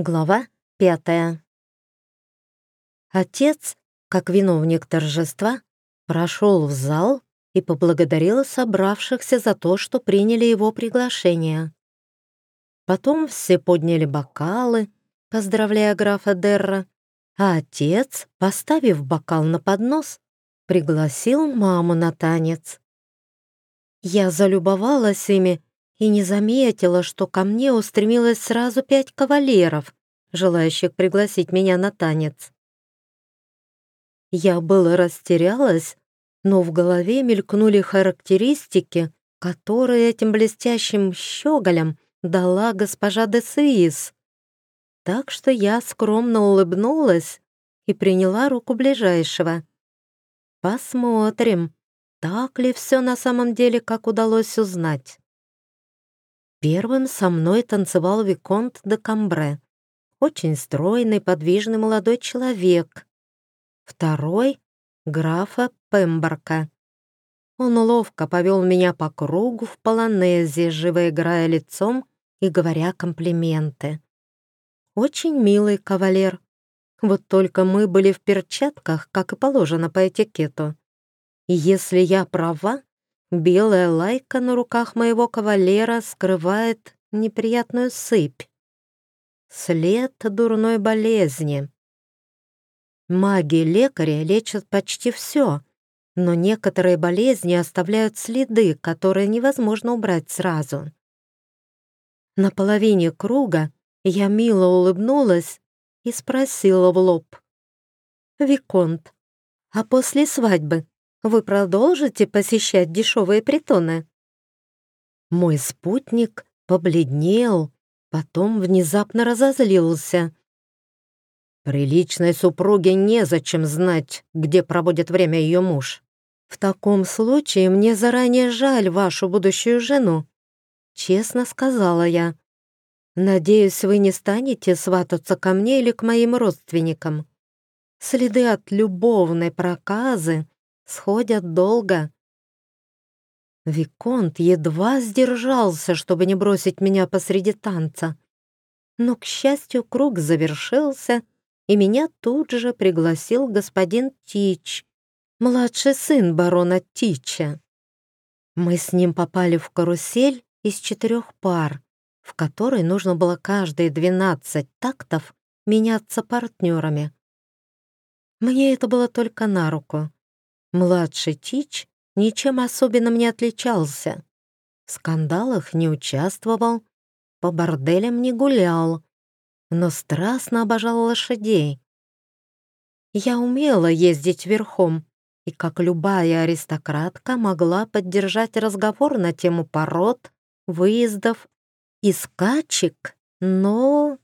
Глава пятая. Отец, как виновник торжества, прошел в зал и поблагодарил собравшихся за то, что приняли его приглашение. Потом все подняли бокалы, поздравляя графа Дерра, а отец, поставив бокал на поднос, пригласил маму на танец. Я залюбовалась ими и не заметила, что ко мне устремилось сразу пять кавалеров, желающих пригласить меня на танец. Я было растерялась, но в голове мелькнули характеристики, которые этим блестящим щеголям дала госпожа де Суис. Так что я скромно улыбнулась и приняла руку ближайшего. Посмотрим, так ли все на самом деле, как удалось узнать. Первым со мной танцевал Виконт де Камбре. Очень стройный, подвижный молодой человек. Второй — графа Пемборка. Он ловко повел меня по кругу в полонезе, живо играя лицом и говоря комплименты. Очень милый кавалер. Вот только мы были в перчатках, как и положено по этикету. И если я права, Белая лайка на руках моего кавалера скрывает неприятную сыпь. След дурной болезни. Маги-лекари лечат почти все, но некоторые болезни оставляют следы, которые невозможно убрать сразу. На половине круга я мило улыбнулась и спросила в лоб. «Виконт, а после свадьбы вы продолжите посещать дешевые притоны?» Мой спутник побледнел, потом внезапно разозлился. «Приличной супруге незачем знать, где проводит время ее муж. В таком случае мне заранее жаль вашу будущую жену», — честно сказала я. «Надеюсь, вы не станете свататься ко мне или к моим родственникам. Следы от любовной проказы сходят долго. Виконт едва сдержался, чтобы не бросить меня посреди танца. Но, к счастью, круг завершился, и меня тут же пригласил господин Тич, младший сын барона Тича. Мы с ним попали в карусель из четырех пар, в которой нужно было каждые двенадцать тактов меняться партнерами. Мне это было только на руку. Младший Тич ничем особенным не отличался. В скандалах не участвовал, по борделям не гулял, но страстно обожал лошадей. Я умела ездить верхом, и, как любая аристократка, могла поддержать разговор на тему пород, выездов и скачек, но...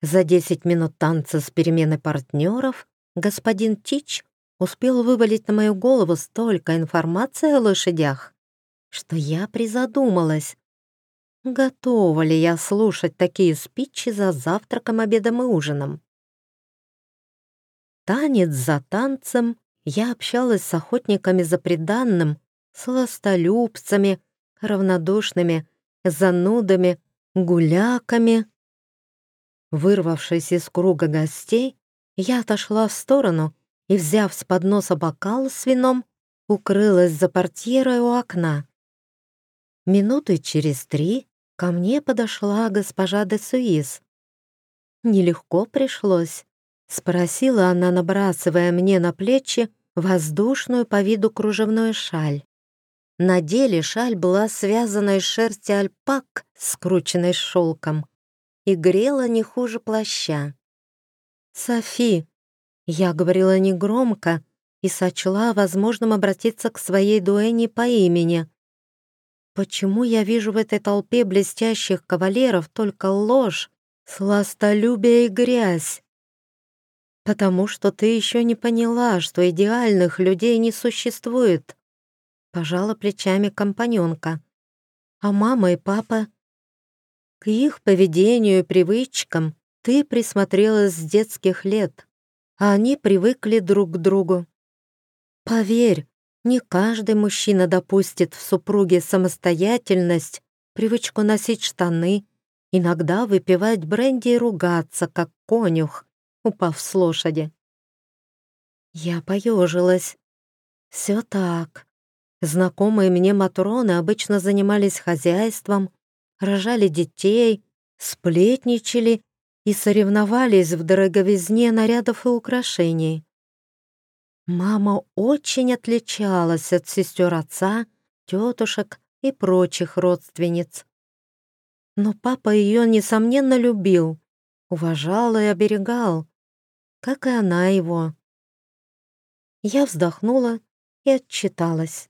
За десять минут танца с переменой партнеров господин Тич успел вывалить на мою голову столько информации о лошадях, что я призадумалась, готова ли я слушать такие спичи за завтраком, обедом и ужином. Танец за танцем я общалась с охотниками за преданным, сластолюбцами, равнодушными, занудами, гуляками. Вырвавшись из круга гостей, я отошла в сторону и, взяв с подноса бокал с вином, укрылась за портьерой у окна. Минуты через три ко мне подошла госпожа де Суис. «Нелегко пришлось», — спросила она, набрасывая мне на плечи воздушную по виду кружевную шаль. На деле шаль была связана из шерсти альпак, скрученной шелком, и грела не хуже плаща. «Софи, я говорила негромко и сочла возможным обратиться к своей дуэне по имени. Почему я вижу в этой толпе блестящих кавалеров только ложь, сластолюбие и грязь? Потому что ты еще не поняла, что идеальных людей не существует. Пожала плечами компаньонка. А мама и папа? К их поведению и привычкам ты присмотрелась с детских лет а они привыкли друг к другу. Поверь, не каждый мужчина допустит в супруге самостоятельность, привычку носить штаны, иногда выпивать бренди и ругаться, как конюх, упав с лошади. Я поежилась. Все так. Знакомые мне матроны обычно занимались хозяйством, рожали детей, сплетничали и соревновались в дороговизне нарядов и украшений. Мама очень отличалась от сестер отца, тетушек и прочих родственниц. Но папа ее, несомненно, любил, уважал и оберегал, как и она его. Я вздохнула и отчиталась.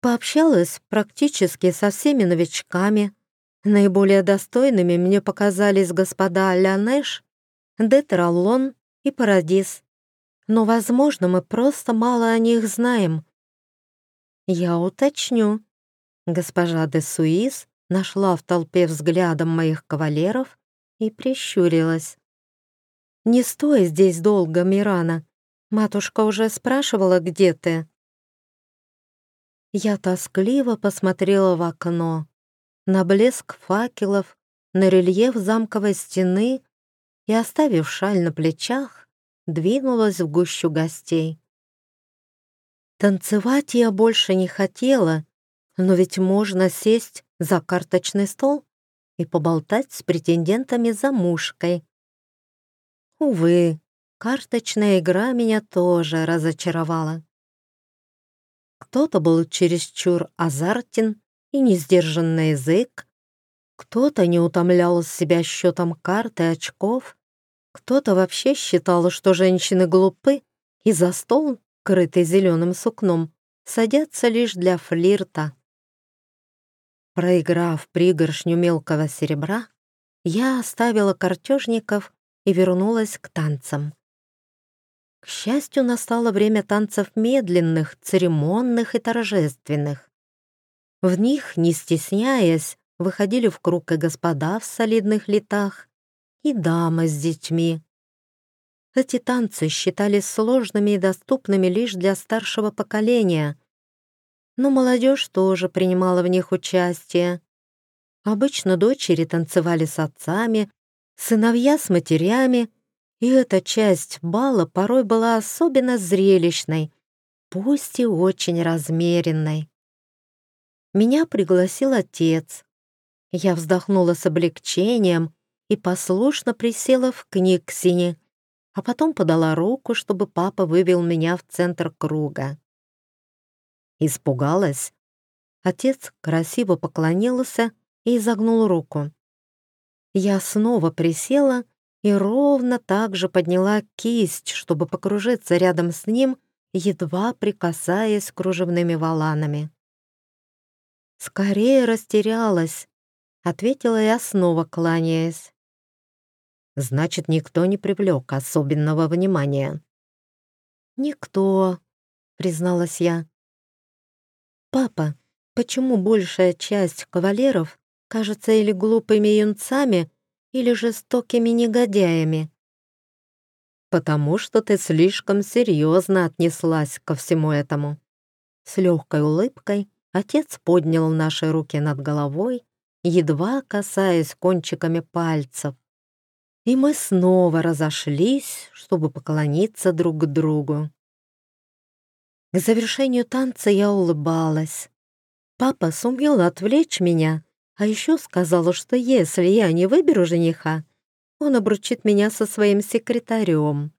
Пообщалась практически со всеми новичками. Наиболее достойными мне показались господа Лянеш, Детераллон и Парадис. Но, возможно, мы просто мало о них знаем. Я уточню. Госпожа де Суис нашла в толпе взглядом моих кавалеров и прищурилась. «Не стой здесь долго, Мирана. Матушка уже спрашивала, где ты?» Я тоскливо посмотрела в окно, на блеск факелов, на рельеф замковой стены и, оставив шаль на плечах, двинулась в гущу гостей. Танцевать я больше не хотела, но ведь можно сесть за карточный стол и поболтать с претендентами за мушкой. Увы, карточная игра меня тоже разочаровала. Кто-то был чересчур азартен и не сдержан на язык, кто-то не утомлял себя счетом карт и очков, кто-то вообще считал, что женщины глупы, и за стол, крытый зеленым сукном, садятся лишь для флирта. Проиграв пригоршню мелкого серебра, я оставила картежников и вернулась к танцам. К счастью, настало время танцев медленных, церемонных и торжественных. В них, не стесняясь, выходили в круг и господа в солидных летах, и дамы с детьми. Эти танцы считались сложными и доступными лишь для старшего поколения, но молодежь тоже принимала в них участие. Обычно дочери танцевали с отцами, сыновья с матерями, и эта часть бала порой была особенно зрелищной, пусть и очень размеренной. Меня пригласил отец. Я вздохнула с облегчением и послушно присела в книгсине, а потом подала руку, чтобы папа вывел меня в центр круга. Испугалась. Отец красиво поклонился и изогнул руку. Я снова присела и ровно так же подняла кисть, чтобы покружиться рядом с ним, едва прикасаясь кружевными воланами. «Скорее растерялась», — ответила я снова, кланяясь. Значит, никто не привлек особенного внимания. «Никто», — призналась я. «Папа, почему большая часть кавалеров кажется или глупыми юнцами, или жестокими негодяями?» «Потому что ты слишком серьезно отнеслась ко всему этому». С легкой улыбкой отец поднял наши руки над головой, едва касаясь кончиками пальцев и мы снова разошлись, чтобы поклониться друг другу. К завершению танца я улыбалась. Папа сумел отвлечь меня, а еще сказал, что если я не выберу жениха, он обручит меня со своим секретарем.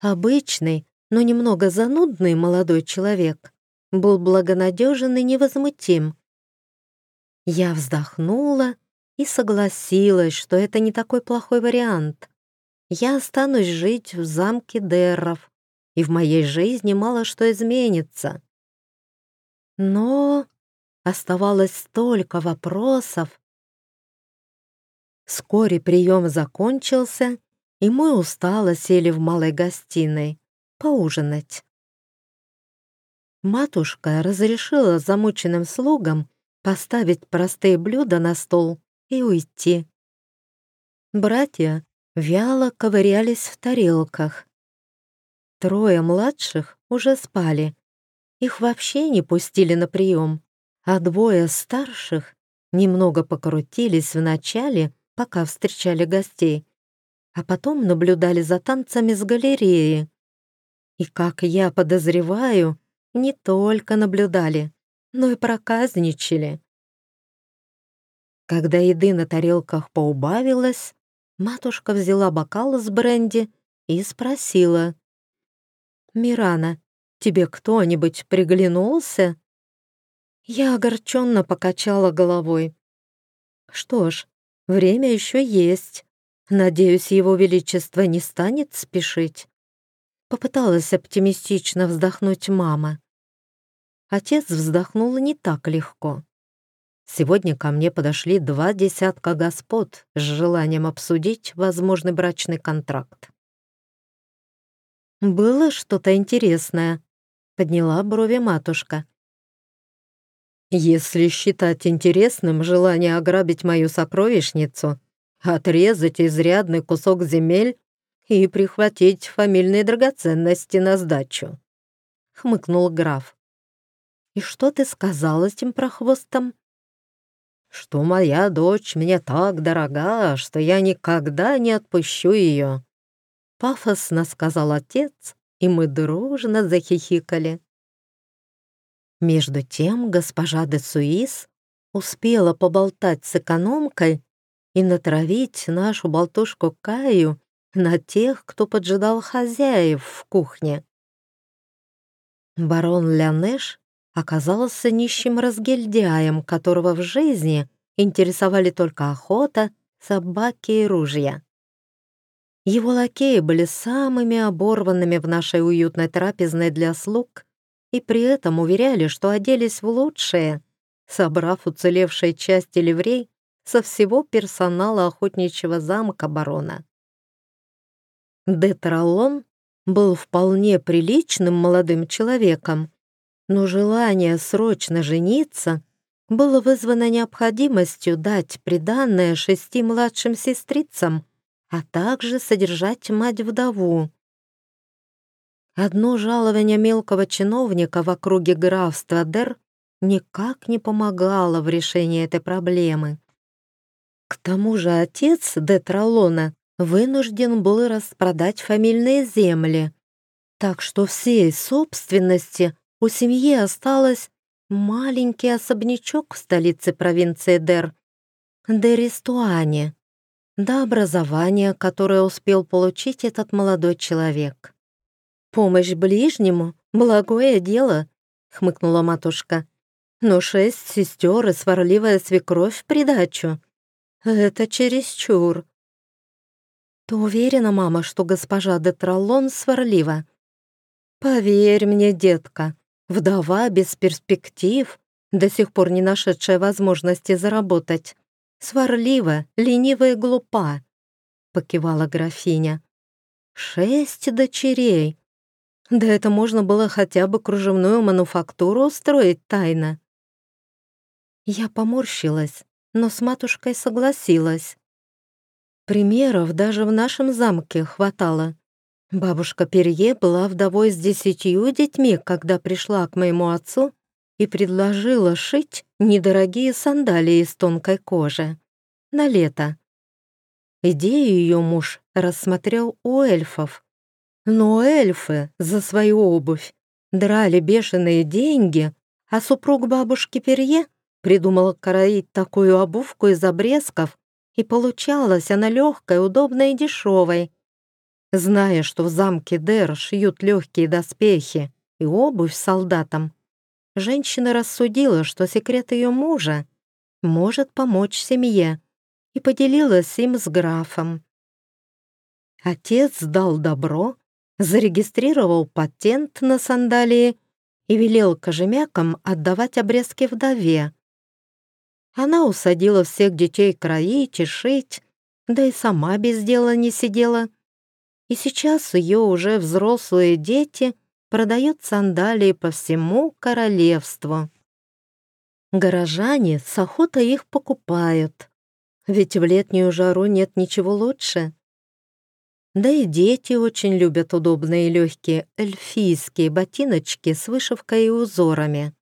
Обычный, но немного занудный молодой человек был благонадежен и невозмутим. Я вздохнула и согласилась, что это не такой плохой вариант. Я останусь жить в замке Дерров, и в моей жизни мало что изменится. Но оставалось столько вопросов. Вскоре прием закончился, и мы устало сели в малой гостиной поужинать. Матушка разрешила замученным слугам поставить простые блюда на стол и уйти. Братья вяло ковырялись в тарелках. Трое младших уже спали. Их вообще не пустили на прием, а двое старших немного покрутились вначале, пока встречали гостей, а потом наблюдали за танцами с галереи. И, как я подозреваю, не только наблюдали, но и проказничали. Когда еды на тарелках поубавилось, матушка взяла бокал с бренди и спросила. «Мирана, тебе кто-нибудь приглянулся?» Я огорченно покачала головой. «Что ж, время еще есть. Надеюсь, его величество не станет спешить». Попыталась оптимистично вздохнуть мама. Отец вздохнул не так легко. Сегодня ко мне подошли два десятка господ с желанием обсудить возможный брачный контракт. «Было что-то интересное», — подняла брови матушка. «Если считать интересным желание ограбить мою сокровищницу, отрезать изрядный кусок земель и прихватить фамильные драгоценности на сдачу», — хмыкнул граф. «И что ты сказал этим прохвостам?» что моя дочь мне так дорога, что я никогда не отпущу ее. Пафосно сказал отец, и мы дружно захихикали. Между тем госпожа де Суис успела поболтать с экономкой и натравить нашу болтушку Каю на тех, кто поджидал хозяев в кухне. Барон Лянеш оказался нищим разгильдяем, которого в жизни интересовали только охота, собаки и ружья. Его лакеи были самыми оборванными в нашей уютной трапезной для слуг и при этом уверяли, что оделись в лучшее, собрав уцелевшие части ливрей со всего персонала охотничьего замка барона. Детралон был вполне приличным молодым человеком, но желание срочно жениться было вызвано необходимостью дать приданное шести младшим сестрицам, а также содержать мать-вдову. Одно жалование мелкого чиновника в округе графства Дер никак не помогало в решении этой проблемы. К тому же отец Детралона вынужден был распродать фамильные земли, так что всей собственности у семьи осталось маленький особнячок в столице провинции Дер, Деристуане, до образования, которое успел получить этот молодой человек. «Помощь ближнему — благое дело», — хмыкнула матушка. «Но шесть сестер и сварливая свекровь в придачу. Это чересчур». «Ты уверена, мама, что госпожа де Троллон сварлива?» «Поверь мне, детка, Вдова без перспектив, до сих пор не нашедшая возможности заработать. Сварлива, ленива и глупа, покивала графиня. Шесть дочерей. Да это можно было хотя бы кружевную мануфактуру устроить тайно. Я поморщилась, но с матушкой согласилась. Примеров даже в нашем замке хватало. Бабушка Перье была вдовой с десятью детьми, когда пришла к моему отцу и предложила шить недорогие сандалии из тонкой кожи на лето. Идею ее муж рассмотрел у эльфов. Но эльфы за свою обувь драли бешеные деньги, а супруг бабушки Перье придумал кроить такую обувку из обрезков, и получалась она легкой, удобной и дешевой. Зная, что в замке Дэр шьют легкие доспехи и обувь солдатам, женщина рассудила, что секрет ее мужа может помочь семье, и поделилась им с графом. Отец дал добро, зарегистрировал патент на сандалии и велел кожемякам отдавать обрезки вдове. Она усадила всех детей кроить и шить, да и сама без дела не сидела — и сейчас ее уже взрослые дети продают сандалии по всему королевству. Горожане с охотой их покупают, ведь в летнюю жару нет ничего лучше. Да и дети очень любят удобные легкие эльфийские ботиночки с вышивкой и узорами.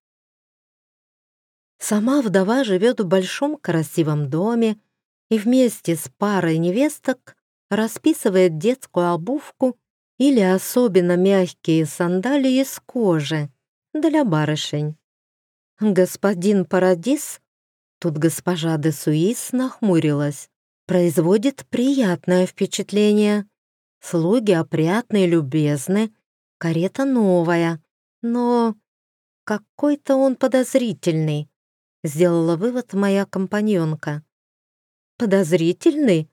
Сама вдова живет в большом красивом доме и вместе с парой невесток расписывает детскую обувку или особенно мягкие сандалии из кожи для барышень. Господин Парадис, тут госпожа де Суис нахмурилась, производит приятное впечатление. Слуги опрятные, любезны, карета новая, но какой-то он подозрительный, сделала вывод моя компаньонка. Подозрительный?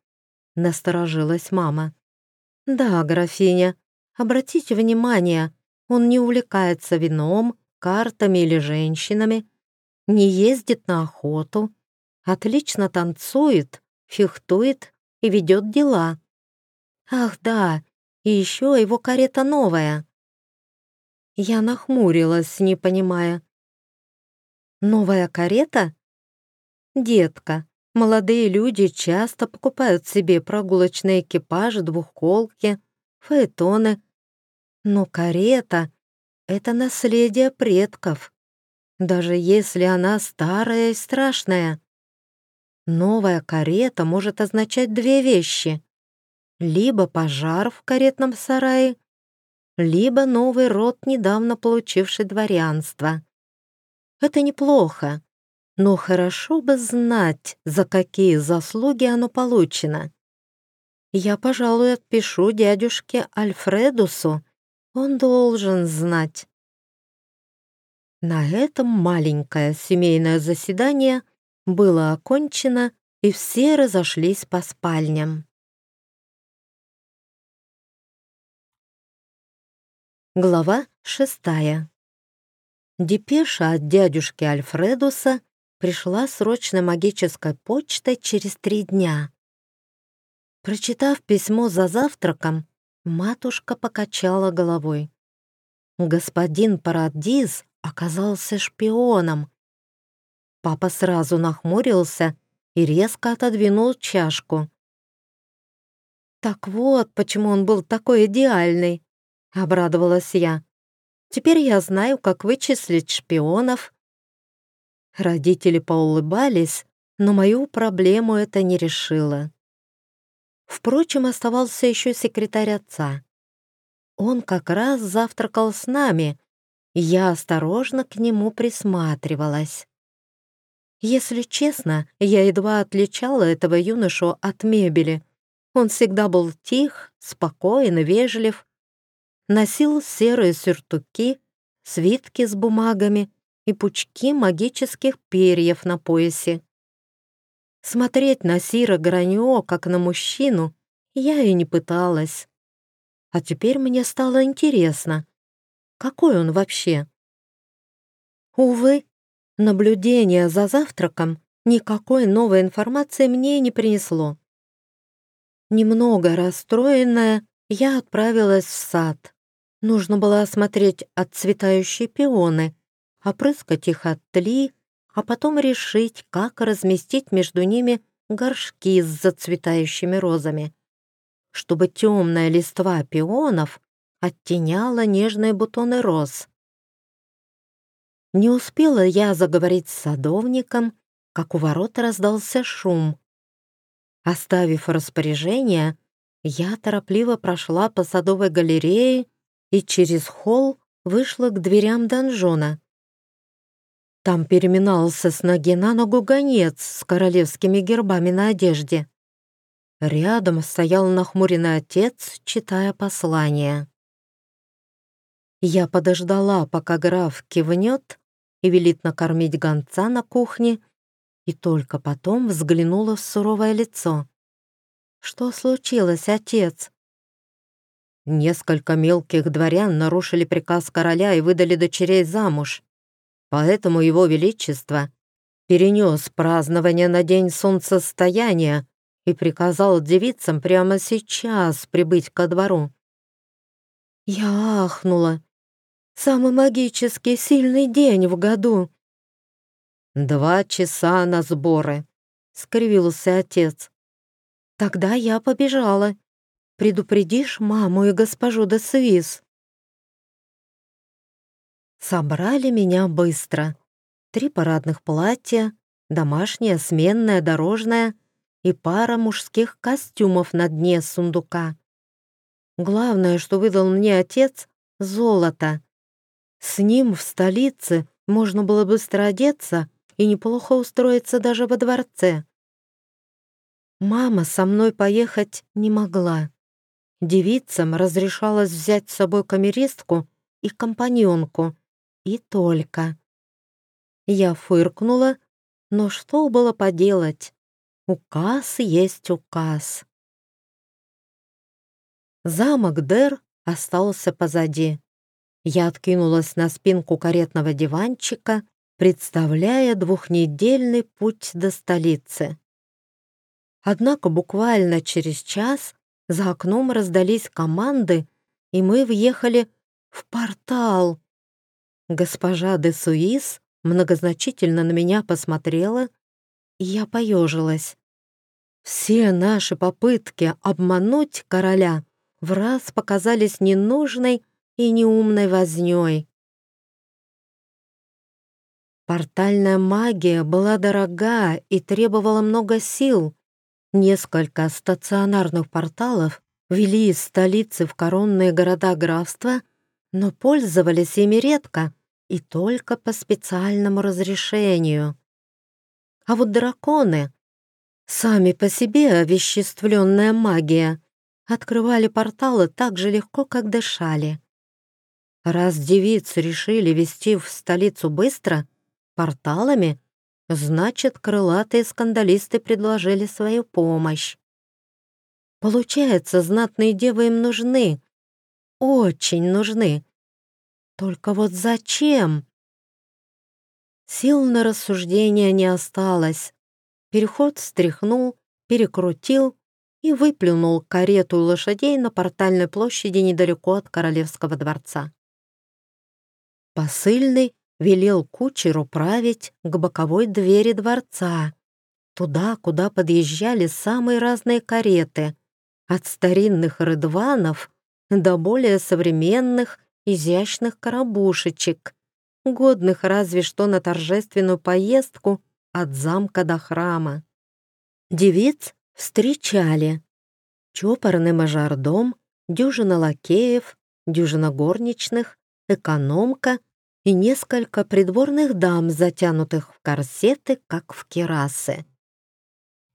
Насторожилась мама. Да, графиня, обратите внимание, он не увлекается вином, картами или женщинами, не ездит на охоту, отлично танцует, фехтует и ведет дела. Ах да, и еще его карета новая. Я нахмурилась, не понимая. Новая карета? Детка, молодые люди часто покупают себе прогулочные экипажи, двухколки, фаэтоны. Но карета это наследие предков, даже если она старая и страшная. Новая карета может означать две вещи. Либо пожар в каретном сарае, либо новый род, недавно получивший дворянство. Это неплохо, но хорошо бы знать, за какие заслуги оно получено. Я, пожалуй, отпишу дядюшке Альфредусу он должен знать. На этом маленькое семейное заседание было окончено, и все разошлись по спальням. Глава шестая. Депеша от дядюшки Альфредуса пришла срочной магической почтой через три дня. Прочитав письмо за завтраком, Матушка покачала головой. Господин Парадиз оказался шпионом. Папа сразу нахмурился и резко отодвинул чашку. «Так вот, почему он был такой идеальный», — обрадовалась я. «Теперь я знаю, как вычислить шпионов». Родители поулыбались, но мою проблему это не решило. Впрочем, оставался еще секретарь отца. Он как раз завтракал с нами, и я осторожно к нему присматривалась. Если честно, я едва отличала этого юношу от мебели. Он всегда был тих, спокоен и вежлив, носил серые сюртуки, свитки с бумагами и пучки магических перьев на поясе. Смотреть на Сира Граньо, как на мужчину, я и не пыталась. А теперь мне стало интересно, какой он вообще? Увы, наблюдение за завтраком никакой новой информации мне не принесло. Немного расстроенная, я отправилась в сад. Нужно было осмотреть отцветающие пионы, опрыскать их от тли, а потом решить, как разместить между ними горшки с зацветающими розами, чтобы темная листва пионов оттеняла нежные бутоны роз. Не успела я заговорить с садовником, как у ворот раздался шум. Оставив распоряжение, я торопливо прошла по садовой галерее и через холл вышла к дверям донжона. Там переминался с ноги на ногу гонец с королевскими гербами на одежде. Рядом стоял нахмуренный отец, читая послание. Я подождала, пока граф кивнет и велит накормить гонца на кухне, и только потом взглянула в суровое лицо. «Что случилось, отец?» Несколько мелких дворян нарушили приказ короля и выдали дочерей замуж. Поэтому его величество перенес празднование на день солнцестояния и приказал девицам прямо сейчас прибыть ко двору. Я ахнула. Самый магический сильный день в году. «Два часа на сборы», — скривился отец. «Тогда я побежала. Предупредишь маму и госпожу де Свис?» Собрали меня быстро. Три парадных платья, домашнее, сменное, дорожное и пара мужских костюмов на дне сундука. Главное, что выдал мне отец — золото. С ним в столице можно было быстро одеться и неплохо устроиться даже во дворце. Мама со мной поехать не могла. Девицам разрешалось взять с собой камеристку и компаньонку, и только. Я фыркнула, но что было поделать? Указ есть указ. Замок Дер остался позади. Я откинулась на спинку каретного диванчика, представляя двухнедельный путь до столицы. Однако буквально через час за окном раздались команды, и мы въехали в портал. Госпожа де Суис многозначительно на меня посмотрела, и я поежилась. Все наши попытки обмануть короля в раз показались ненужной и неумной вознёй. Портальная магия была дорога и требовала много сил. Несколько стационарных порталов вели из столицы в коронные города графства, но пользовались ими редко и только по специальному разрешению. А вот драконы, сами по себе овеществленная магия, открывали порталы так же легко, как дышали. Раз девицы решили вести в столицу быстро, порталами, значит, крылатые скандалисты предложили свою помощь. Получается, знатные девы им нужны. Очень нужны. Только вот зачем? Сил на рассуждения не осталось. Переход встряхнул, перекрутил и выплюнул карету и лошадей на портальной площади недалеко от Королевского дворца. Посыльный велел кучеру править к боковой двери дворца, туда, куда подъезжали самые разные кареты, от старинных рыдванов до более современных изящных коробушечек, годных разве что на торжественную поездку от замка до храма. Девиц встречали. Чопорный мажордом, дюжина лакеев, дюжина горничных, экономка и несколько придворных дам, затянутых в корсеты, как в керасы.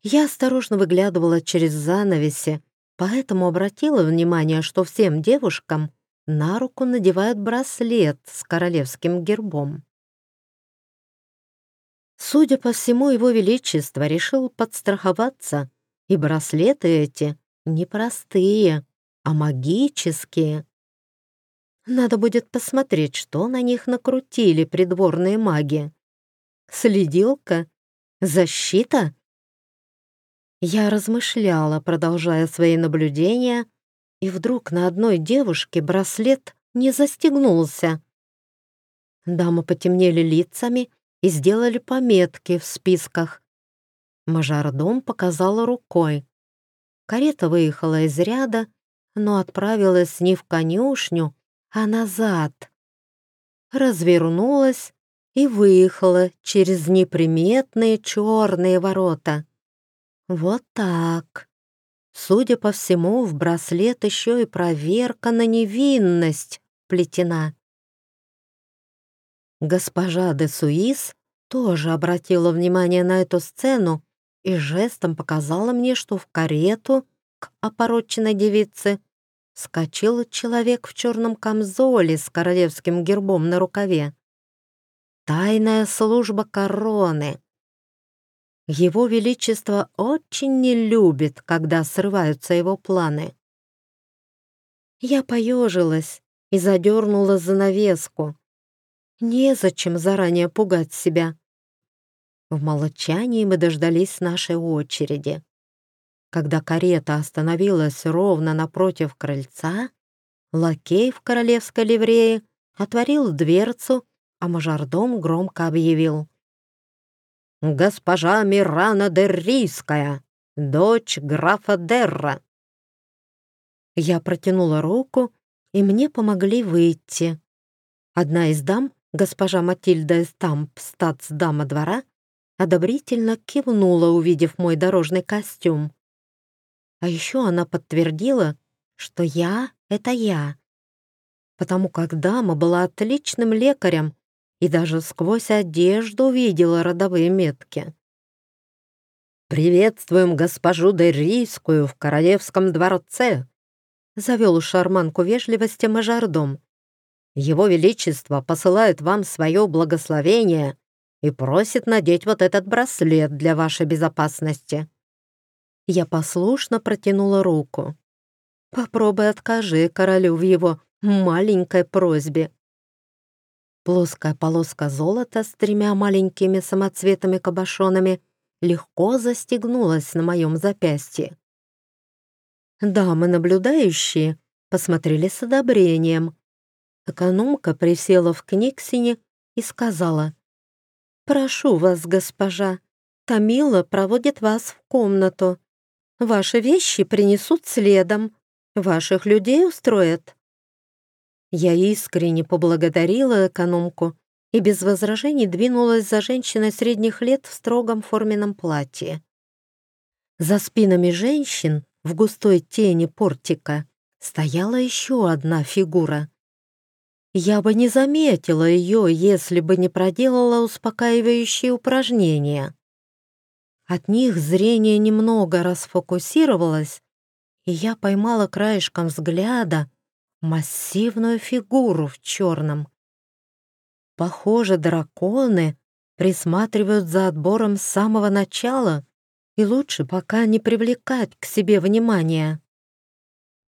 Я осторожно выглядывала через занавеси, поэтому обратила внимание, что всем девушкам на руку надевают браслет с королевским гербом. Судя по всему, его величество решил подстраховаться, и браслеты эти непростые, а магические. Надо будет посмотреть, что на них накрутили придворные маги. Следилка? Защита? Я размышляла, продолжая свои наблюдения, и вдруг на одной девушке браслет не застегнулся. Дамы потемнели лицами и сделали пометки в списках. Мажордом показала рукой. Карета выехала из ряда, но отправилась не в конюшню, а назад. Развернулась и выехала через неприметные черные ворота. Вот так. Судя по всему, в браслет еще и проверка на невинность плетена. Госпожа де Суис тоже обратила внимание на эту сцену и жестом показала мне, что в карету к опороченной девице скочил человек в черном камзоле с королевским гербом на рукаве. Тайная служба короны. Его Величество очень не любит, когда срываются его планы. Я поежилась и задернула занавеску. Незачем заранее пугать себя. В молчании мы дождались нашей очереди. Когда карета остановилась ровно напротив крыльца, лакей в королевской ливрее отворил дверцу, а мажордом громко объявил госпожа Мирана Деррийская, дочь графа Дерра». Я протянула руку, и мне помогли выйти. Одна из дам Госпожа Матильда Эстамп, статсдама двора, одобрительно кивнула, увидев мой дорожный костюм. А еще она подтвердила, что я — это я, потому как дама была отличным лекарем и даже сквозь одежду видела родовые метки. «Приветствуем госпожу Дерийскую в королевском дворце!» завел шарманку вежливости мажордом. «Его Величество посылает вам свое благословение и просит надеть вот этот браслет для вашей безопасности». Я послушно протянула руку. «Попробуй откажи королю в его маленькой просьбе». Плоская полоска золота с тремя маленькими самоцветами-кабошонами — легко застегнулась на моем запястье. Дамы, наблюдающие, посмотрели с одобрением. Экономка присела в книгсине и сказала, «Прошу вас, госпожа, Тамила проводит вас в комнату. Ваши вещи принесут следом, ваших людей устроят». Я искренне поблагодарила экономку и без возражений двинулась за женщиной средних лет в строгом форменном платье. За спинами женщин в густой тени портика стояла еще одна фигура. Я бы не заметила ее, если бы не проделала успокаивающие упражнения. От них зрение немного расфокусировалось, и я поймала краешком взгляда массивную фигуру в черном. Похоже, драконы присматривают за отбором с самого начала, и лучше пока не привлекать к себе внимания.